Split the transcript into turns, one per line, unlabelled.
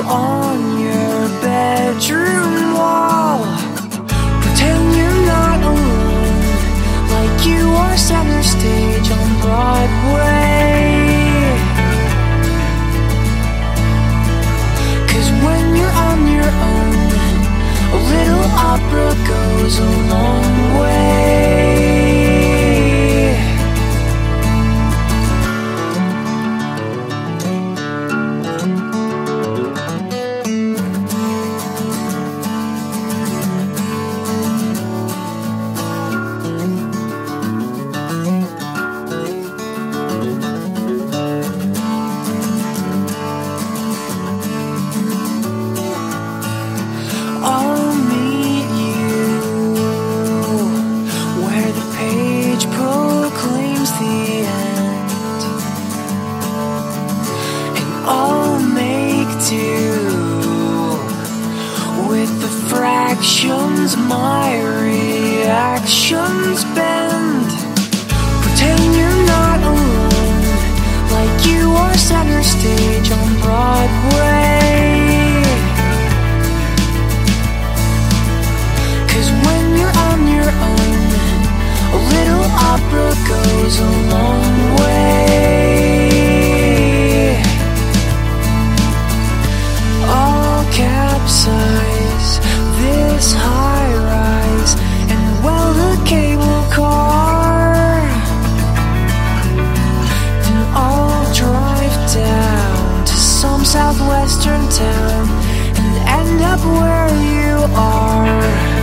on your bedroom wall. Pretend you're not alone, like you are center stage on Broadway. Cause when you're on your own, a little opera goes a with the fractions my reactions bend. Southwestern town and end up where you are.